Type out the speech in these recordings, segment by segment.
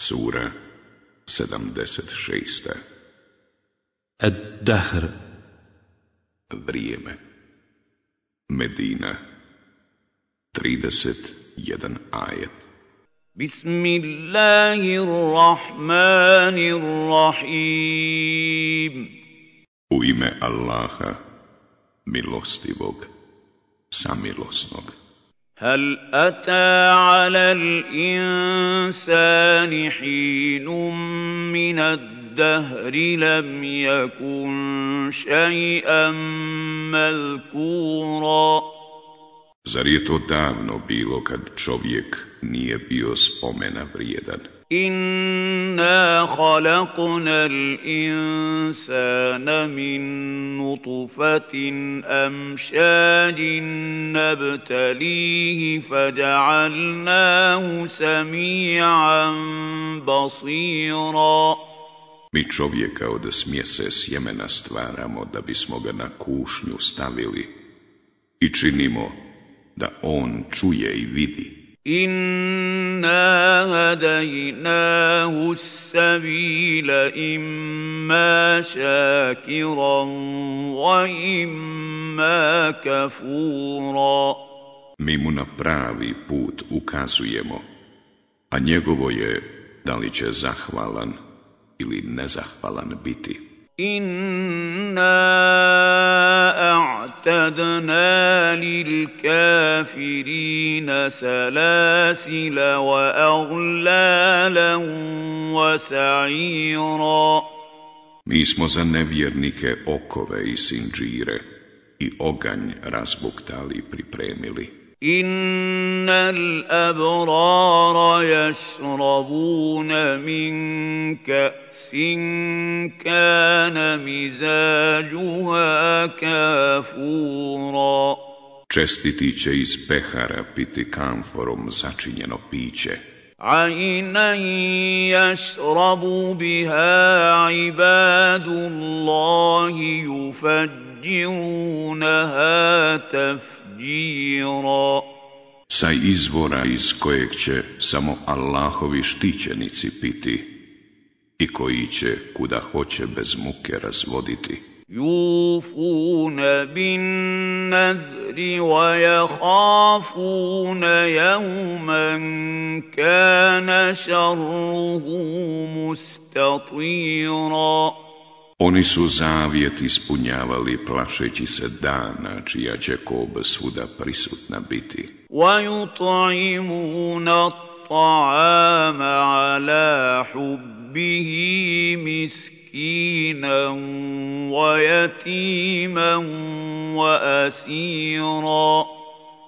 Sura 76. Ad-Dahr. Vrijeme. Medina. 31 ajet. Bismillahirrahmanirrahim. U ime Allaha, milostivog, samilosnog. هل أتى على الإنسان حين من الدهر لم يكن شيئا مذكورا Zar je to davno bilo kad čovjek nije bio spomena vrijedan? إنا خلقنا الإنسان من نطفة أمشاج نبتليه فجعلناه سميعا بصيرا Mi čovjeka od smjese sjemena stvaramo da bismo ga na kušnju stavili i činimo da on čuje i vidi. إنا هديناه السبيل إما شاكرا وإما كفورا Mi mu na pravi put ukazujemo, a njegovo je da li će zahvalan ili nezahvalan biti. إنا أعتدنا للكافرين سلاسل وأغلالا وسعيرا Mi smo za nevjernike okove i sinđire i oganj razbuktali i pripremili. إن الأبرار يشربون من كأس كان مزاجها كافورا Čestiti će iz pehara piti kamforom začinjeno piće. عينا يشرب بها عباد الله يفجرونها تفجيرا Sa izvora iz kojeg će samo Allahovi štićenici piti i koji će kuda hoće bez muke razvoditi. يوفون بالنذر ويخافون يوما كان شره مستطيرا Oni su zavjet ispunjavali plašeći se dana čija će kob svuda prisutna biti. ويطعمون الطعام على حبه مسكينا ويتيما واسيرا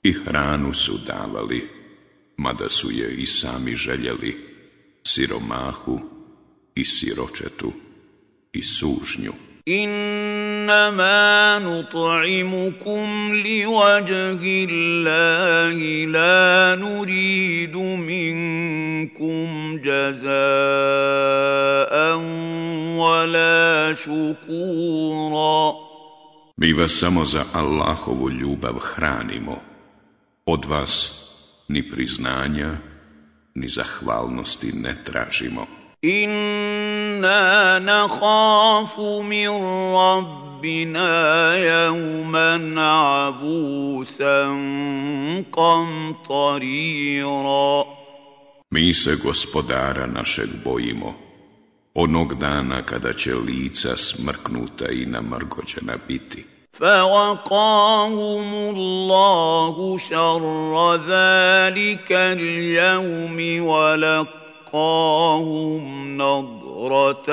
I hranu su davali, mada su je i sami željeli, siromahu i siročetu i sužnju. انما نطعمكم لوجه الله لا نريد منكم جزاء ولا شكورا Mi vas samo za Allahovu ljubav hranimo. Od vas ni priznanja, ni zahvalnosti ne tražimo. أنا نخاف من ربنا يوما عبوسا قمطريرا Mi se gospodara našeg bojimo, onog dana kada će lica smrknuta i namrgođena biti. فوقاهم الله شر ذلك اليوم ولقاهم نضرة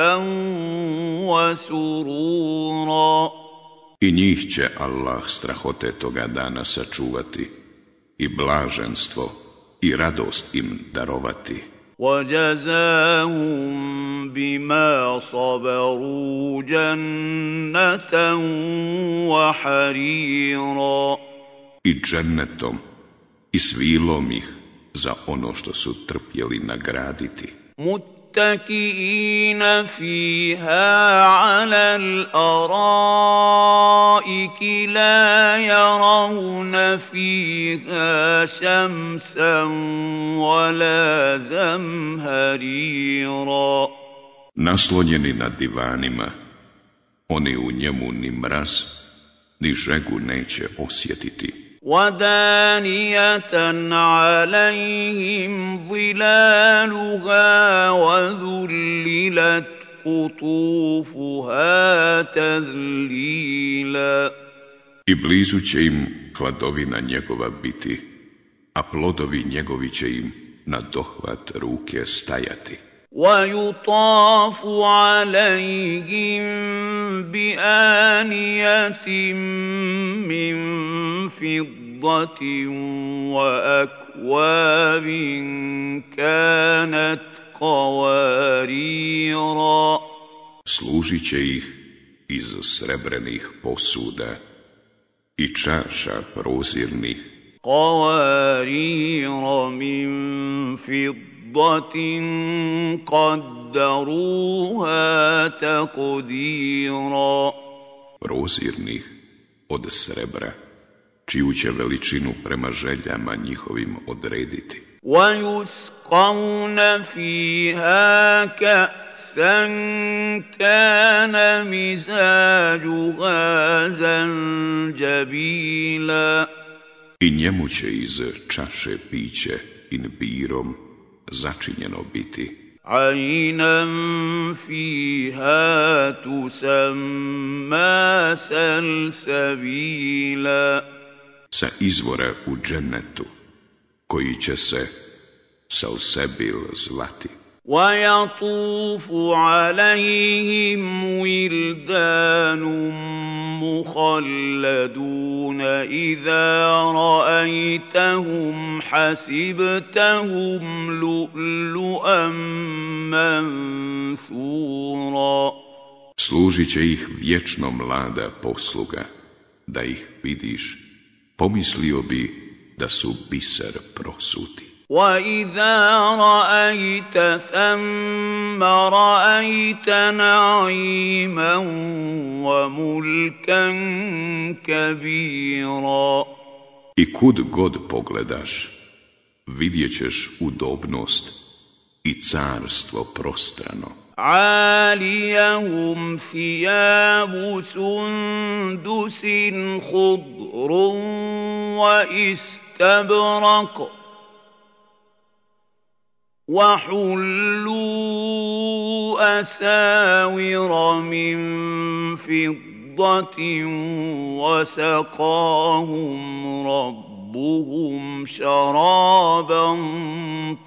وسرورا I njih će Allah strahote toga dana sačuvati i blaženstvo i radost im darovati. وجزاهم بما صبروا جنة وحريرا I džennetom i svilom ih za ono što su trpjeli nagraditi. متكئين متكئين فيها على الارائك لا يرون فيها شمسا ولا زمهريرا Naslonjeni na divanima, oni u njemu ni mraz, ni žegu neće osjetiti. ودانية عليهم ظلالها وذللت قطوفها تذليلا I blizu će im hladovina njegova biti, a plodovi njegovi će im na dohvat ruke stajati. ويطاف عليهم بآنية من فضة وأكواب كانت قواريرا Služit će ih iz srebrenih posuda i čaša prozirnih قوارير من فضة قدروها تقديرا prozirnih od srebra, čiju će veličinu prema željama njihovim odrediti. ويسقون فيها كأسا كان مزاجها زنجبيلا I njemu će iz čaše piće in birom začinjeno biti, عينا فيها تسمى سلسبيلا sa izvora u džennetu, koji će se Salsebil zvati. ويطوف عليهم ولدان مخلدون إذا رأيتهم حسبتهم لؤلؤا منثورا Služit će ih vječno mlada posluga, da ih vidiš, pomislio bi da su biser prosuti. وإذا رأيت ثم رأيت نعيما وملكا كبيرا I kud god pogledaš, vidjet ćeš udobnost i carstvo prostrano. عاليهم ثياب سندس خضر واستبرق وحلوا أساور من فضة وسقاهم ربهم شرابا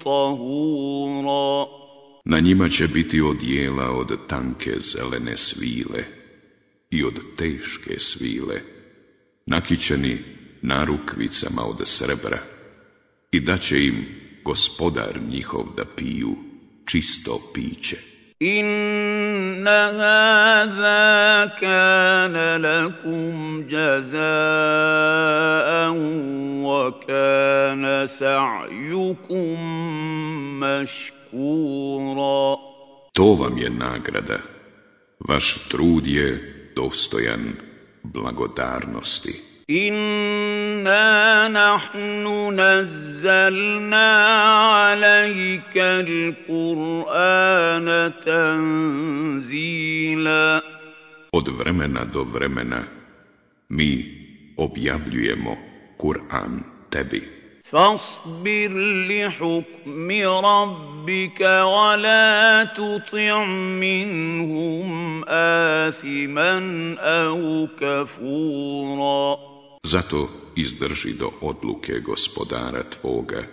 طهورا Na njima će biti odijela od tanke zelene svile i od teške svile, nakićeni narukvicama od srebra i da će im gospodar njihov da piju čisto piće. Inna hadha kana lakum jazaan wa kana sa'yukum mashkura. To vam je nagrada. Vaš trud je dostojan blagodarnosti. إنا نحن نزلنا عليك القرآن تنزيلا Od vremena do vremena mi objavljujemo Kur'an tebi. فاصبر لحكم ربك ولا تطع منهم آثما أو كفورا Zato izdrži do odluke gospodara tvoga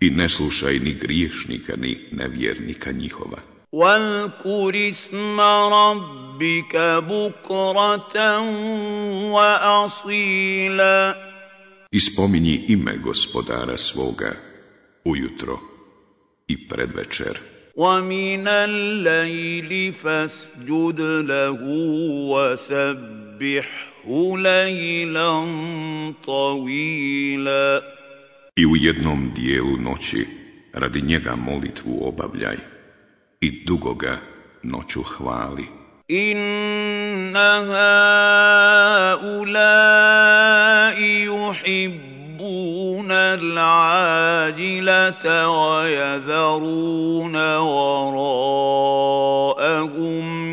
i ne slušaj ni griješnika ni nevjernika njihova. واذكر اسم ربك بكرة وأصيلا I spominji ime gospodara svoga ujutro i predvečer. ومن الليل فاسجد له وسبحه ليلا طويلا I u jednom dijelu noći radi njega molitvu obavljaj i dugo ga noću hvali. Inna haulai yuhibbuna al-ajilata wa yadharuna wara'ahum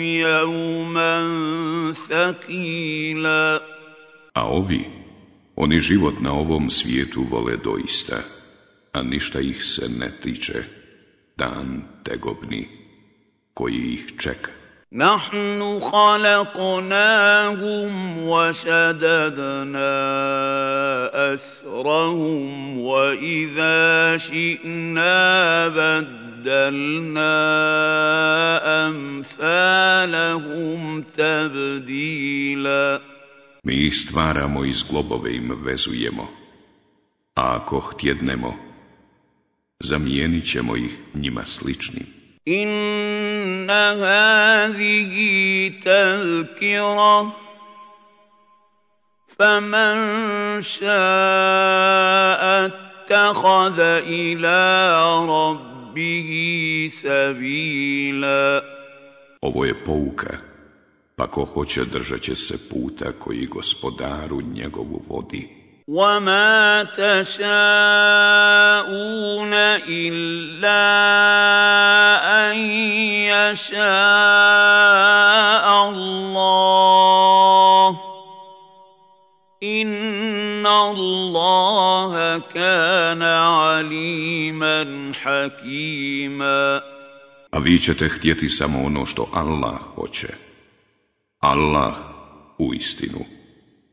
yawman sakila. A ovi, oni život na ovom svijetu vole doista, a ništa ih se ne tiče, dan tegobni koji ih čeka. نحن خلقناهم وشددنا أسرهم وإذا شئنا بدلنا أمثالهم تبديلا Mi ih stvaramo i zglobove im vezujemo, a ako htjednemo, zamijenit ćemo ih njima sličnim. Inna hazihi tazkira faman ša'a attakhadha ila rabbihi sabila. Ovo je pouka, pa ko hoće držat će se puta koji gospodaru njegovu vodi. وما تشاءون إلا أن يشاء الله إن الله كان عليما حكيما A vi ćete htjeti samo ono što Allah hoće. Allah u istinu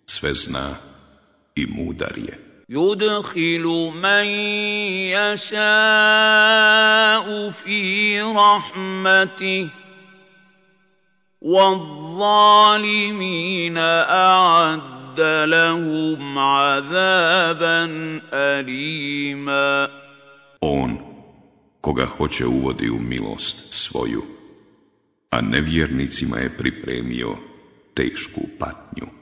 sve zna i mudar je. يدخل من يشاء في رحمته والظالمين أعد لهم عذابا أليما On, koga hoće uvodi u milost svoju, a nevjernicima je pripremio tešku patnju.